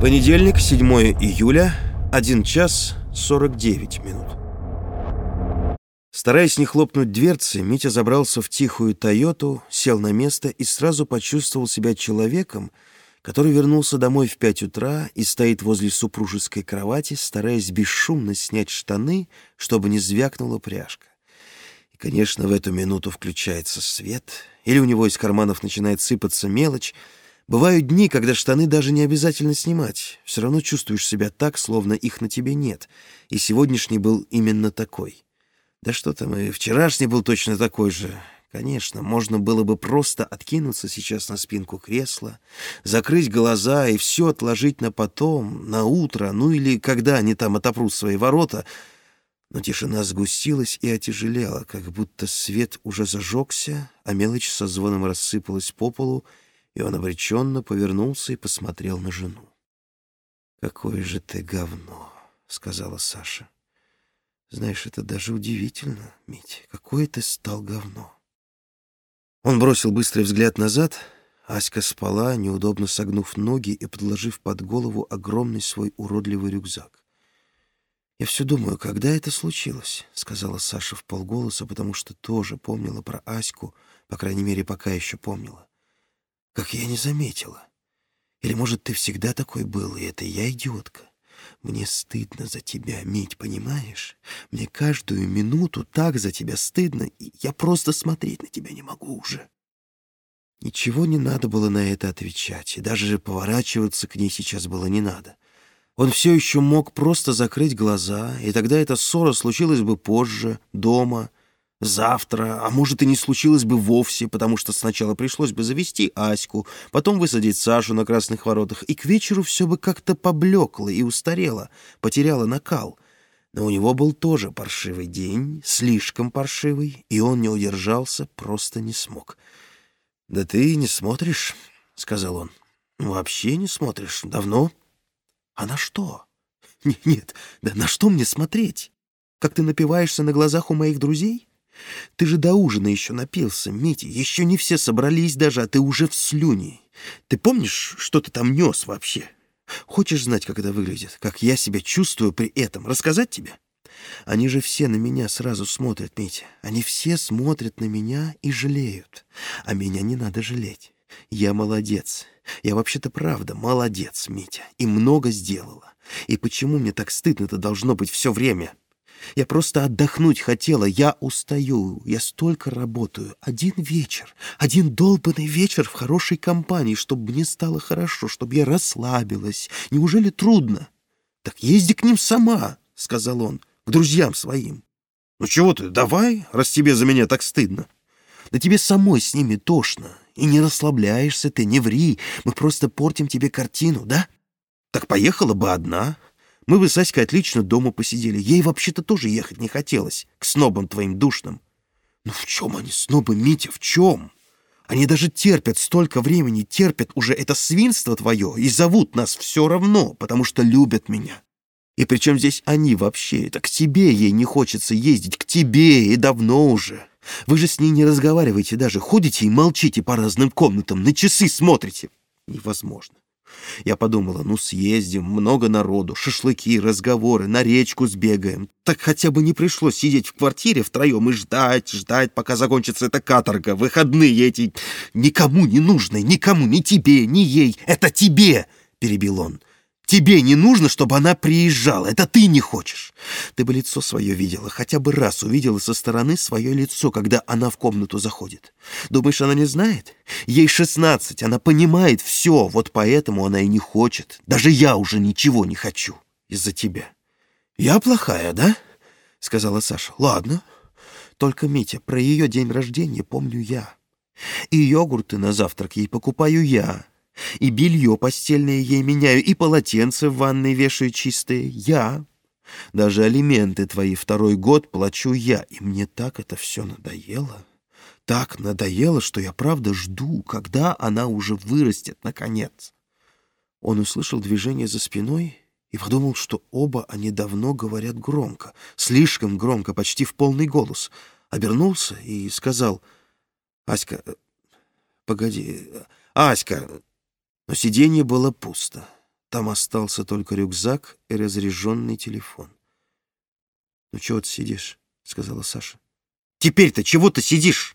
Понедельник, 7 июля, 1 час 49 минут. Стараясь не хлопнуть дверцы, Митя забрался в тихую «Тойоту», сел на место и сразу почувствовал себя человеком, который вернулся домой в пять утра и стоит возле супружеской кровати, стараясь бесшумно снять штаны, чтобы не звякнула пряжка. И, конечно, в эту минуту включается свет, или у него из карманов начинает сыпаться мелочь — Бывают дни, когда штаны даже не обязательно снимать. Все равно чувствуешь себя так, словно их на тебе нет. И сегодняшний был именно такой. Да что там, и вчерашний был точно такой же. Конечно, можно было бы просто откинуться сейчас на спинку кресла, закрыть глаза и все отложить на потом, на утро, ну или когда они там отопрут свои ворота. Но тишина сгустилась и отяжелела, как будто свет уже зажегся, а мелочь со звоном рассыпалась по полу, и он обреченно повернулся и посмотрел на жену. «Какое же ты говно!» — сказала Саша. «Знаешь, это даже удивительно, Мить. Какое ты стал говно!» Он бросил быстрый взгляд назад. Аська спала, неудобно согнув ноги и подложив под голову огромный свой уродливый рюкзак. «Я все думаю, когда это случилось?» — сказала Саша в полголоса, потому что тоже помнила про Аську, по крайней мере, пока еще помнила. Как я не заметила. Или, может, ты всегда такой был, и это я идиотка? Мне стыдно за тебя, Мить, понимаешь? Мне каждую минуту так за тебя стыдно, и я просто смотреть на тебя не могу уже. Ничего не надо было на это отвечать, и даже поворачиваться к ней сейчас было не надо. Он все еще мог просто закрыть глаза, и тогда эта ссора случилась бы позже, дома, Завтра, а может и не случилось бы вовсе, потому что сначала пришлось бы завести Аську, потом высадить Сашу на красных воротах, и к вечеру все бы как-то поблекло и устарело, потеряло накал. Но у него был тоже паршивый день, слишком паршивый, и он не удержался, просто не смог. «Да ты не смотришь», — сказал он. «Вообще не смотришь. Давно?» «А на что?» «Нет, да на что мне смотреть? Как ты напиваешься на глазах у моих друзей?» Ты же до ужина еще напился, Митя. Еще не все собрались даже, а ты уже в слюне. Ты помнишь, что ты там нес вообще? Хочешь знать, как это выглядит? Как я себя чувствую при этом? Рассказать тебе? Они же все на меня сразу смотрят, Митя. Они все смотрят на меня и жалеют. А меня не надо жалеть. Я молодец. Я вообще-то правда молодец, Митя. И много сделала. И почему мне так стыдно-то должно быть все время?» Я просто отдохнуть хотела. Я устаю. Я столько работаю. Один вечер. Один долбанный вечер в хорошей компании, чтобы мне стало хорошо, чтобы я расслабилась. Неужели трудно? Так езди к ним сама, — сказал он, — к друзьям своим. Ну чего ты, давай, раз тебе за меня так стыдно. Да тебе самой с ними тошно. И не расслабляешься ты, не ври. Мы просто портим тебе картину, да? Так поехала бы одна, мы бы с Аськой отлично дома посидели. Ей вообще-то тоже ехать не хотелось, к снобам твоим душным. Ну в чем они, снобы, Митя, в чем? Они даже терпят столько времени, терпят уже это свинство твое и зовут нас все равно, потому что любят меня. И причем здесь они вообще? Это к тебе ей не хочется ездить, к тебе, и давно уже. Вы же с ней не разговариваете даже, ходите и молчите по разным комнатам, на часы смотрите. Невозможно. Я подумала, ну съездим, много народу, шашлыки, разговоры, на речку сбегаем. Так хотя бы не пришлось сидеть в квартире втроем и ждать, ждать, пока закончится эта каторга, выходные эти никому не нужны, никому, ни тебе, ни ей, это тебе, перебил он. Тебе не нужно, чтобы она приезжала. Это ты не хочешь. Ты бы лицо свое видела, хотя бы раз увидела со стороны свое лицо, когда она в комнату заходит. Думаешь, она не знает? Ей шестнадцать, она понимает все, вот поэтому она и не хочет. Даже я уже ничего не хочу из-за тебя. Я плохая, да? Сказала Саша. Ладно. Только, Митя, про ее день рождения помню я. И йогурты на завтрак ей покупаю я. И белье постельное ей меняю, и полотенце в ванной вешаю чистые. Я. Даже алименты твои второй год плачу я. И мне так это все надоело. Так надоело, что я правда жду, когда она уже вырастет, наконец. Он услышал движение за спиной и подумал, что оба они давно говорят громко, слишком громко, почти в полный голос. Обернулся и сказал, «Аська, погоди, Аська, но сиденье было пусто. Там остался только рюкзак и разряженный телефон. «Ну чего ты сидишь?» — сказала Саша. «Теперь-то чего ты сидишь?»